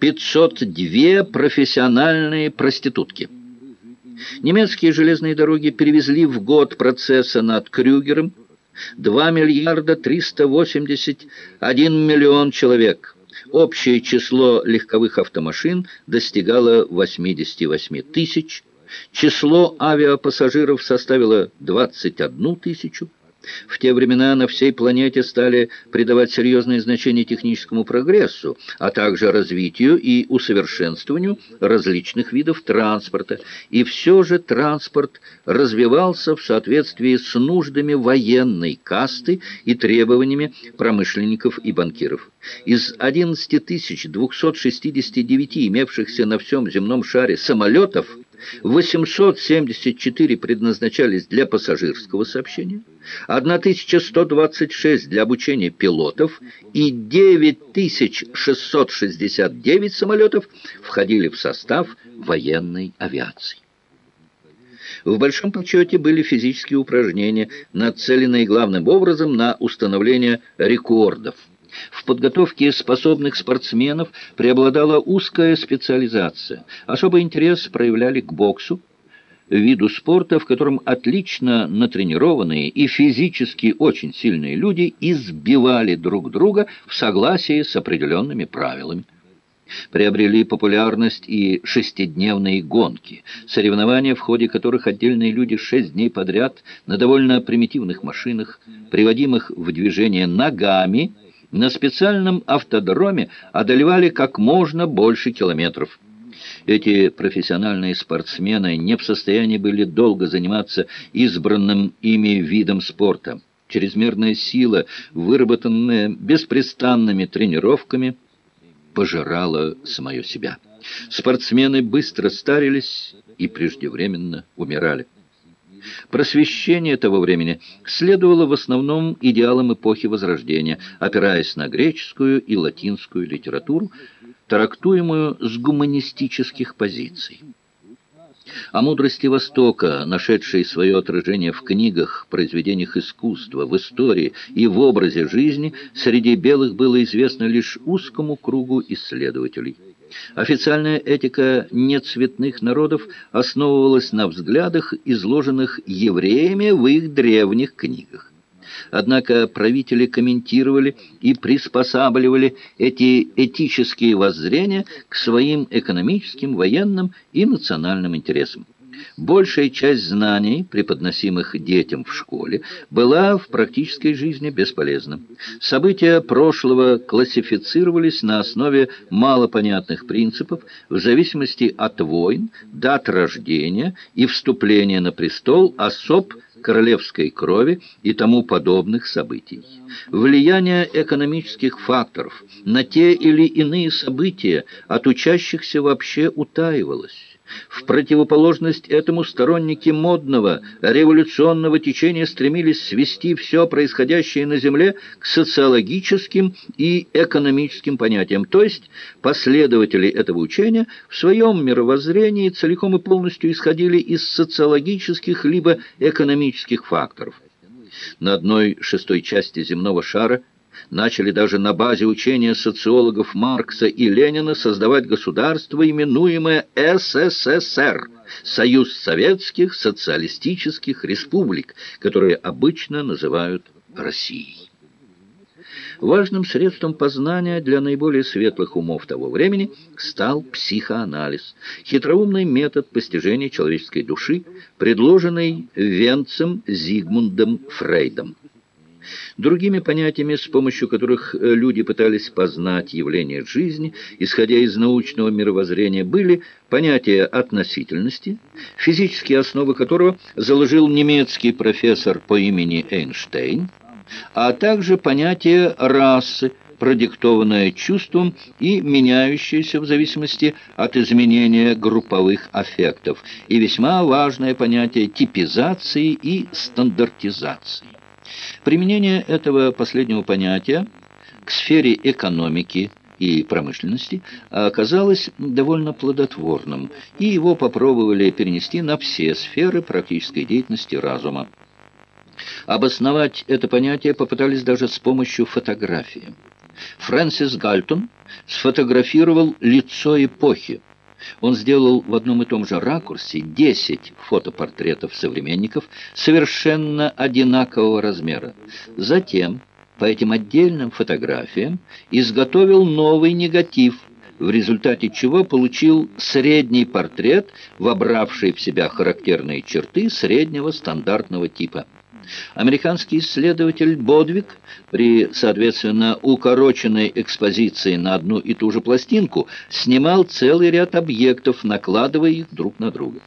502 профессиональные проститутки. Немецкие железные дороги перевезли в год процесса над Крюгером 2 миллиарда 381 миллион человек. Общее число легковых автомашин достигало 88 тысяч. Число авиапассажиров составило 21 тысячу. В те времена на всей планете стали придавать серьезное значение техническому прогрессу, а также развитию и усовершенствованию различных видов транспорта. И все же транспорт развивался в соответствии с нуждами военной касты и требованиями промышленников и банкиров. Из 11 269 имевшихся на всем земном шаре самолетов 874 предназначались для пассажирского сообщения, 1126 для обучения пилотов и 9669 самолетов входили в состав военной авиации. В большом подсчете были физические упражнения, нацеленные главным образом на установление рекордов. В подготовке способных спортсменов преобладала узкая специализация. Особый интерес проявляли к боксу, виду спорта, в котором отлично натренированные и физически очень сильные люди избивали друг друга в согласии с определенными правилами. Приобрели популярность и шестидневные гонки, соревнования, в ходе которых отдельные люди шесть дней подряд на довольно примитивных машинах, приводимых в движение ногами, на специальном автодроме одолевали как можно больше километров. Эти профессиональные спортсмены не в состоянии были долго заниматься избранным ими видом спорта. Чрезмерная сила, выработанная беспрестанными тренировками, пожирала самое себя. Спортсмены быстро старились и преждевременно умирали. Просвещение того времени следовало в основном идеалам эпохи Возрождения, опираясь на греческую и латинскую литературу, трактуемую с гуманистических позиций. О мудрости Востока, нашедшей свое отражение в книгах, произведениях искусства, в истории и в образе жизни, среди белых было известно лишь узкому кругу исследователей. Официальная этика нецветных народов основывалась на взглядах, изложенных евреями в их древних книгах. Однако правители комментировали и приспосабливали эти этические воззрения к своим экономическим, военным и национальным интересам. Большая часть знаний, преподносимых детям в школе, была в практической жизни бесполезна. События прошлого классифицировались на основе малопонятных принципов в зависимости от войн, дат рождения и вступления на престол особ королевской крови и тому подобных событий. Влияние экономических факторов на те или иные события от учащихся вообще утаивалось. В противоположность этому сторонники модного, революционного течения стремились свести все происходящее на Земле к социологическим и экономическим понятиям, то есть последователи этого учения в своем мировоззрении целиком и полностью исходили из социологических либо экономических факторов. На одной шестой части земного шара начали даже на базе учения социологов Маркса и Ленина создавать государство, именуемое СССР – Союз Советских Социалистических Республик, которые обычно называют Россией. Важным средством познания для наиболее светлых умов того времени стал психоанализ, хитроумный метод постижения человеческой души, предложенный Венцем Зигмундом Фрейдом. Другими понятиями, с помощью которых э, люди пытались познать явления жизни, исходя из научного мировоззрения, были понятия относительности, физические основы которого заложил немецкий профессор по имени Эйнштейн, а также понятие расы, продиктованное чувством и меняющееся в зависимости от изменения групповых аффектов, и весьма важное понятие типизации и стандартизации. Применение этого последнего понятия к сфере экономики и промышленности оказалось довольно плодотворным, и его попробовали перенести на все сферы практической деятельности разума. Обосновать это понятие попытались даже с помощью фотографии. Фрэнсис Гальтон сфотографировал лицо эпохи. Он сделал в одном и том же ракурсе 10 фотопортретов современников совершенно одинакового размера. Затем по этим отдельным фотографиям изготовил новый негатив, в результате чего получил средний портрет, вобравший в себя характерные черты среднего стандартного типа. Американский исследователь Бодвик при, соответственно, укороченной экспозиции на одну и ту же пластинку снимал целый ряд объектов, накладывая их друг на друга.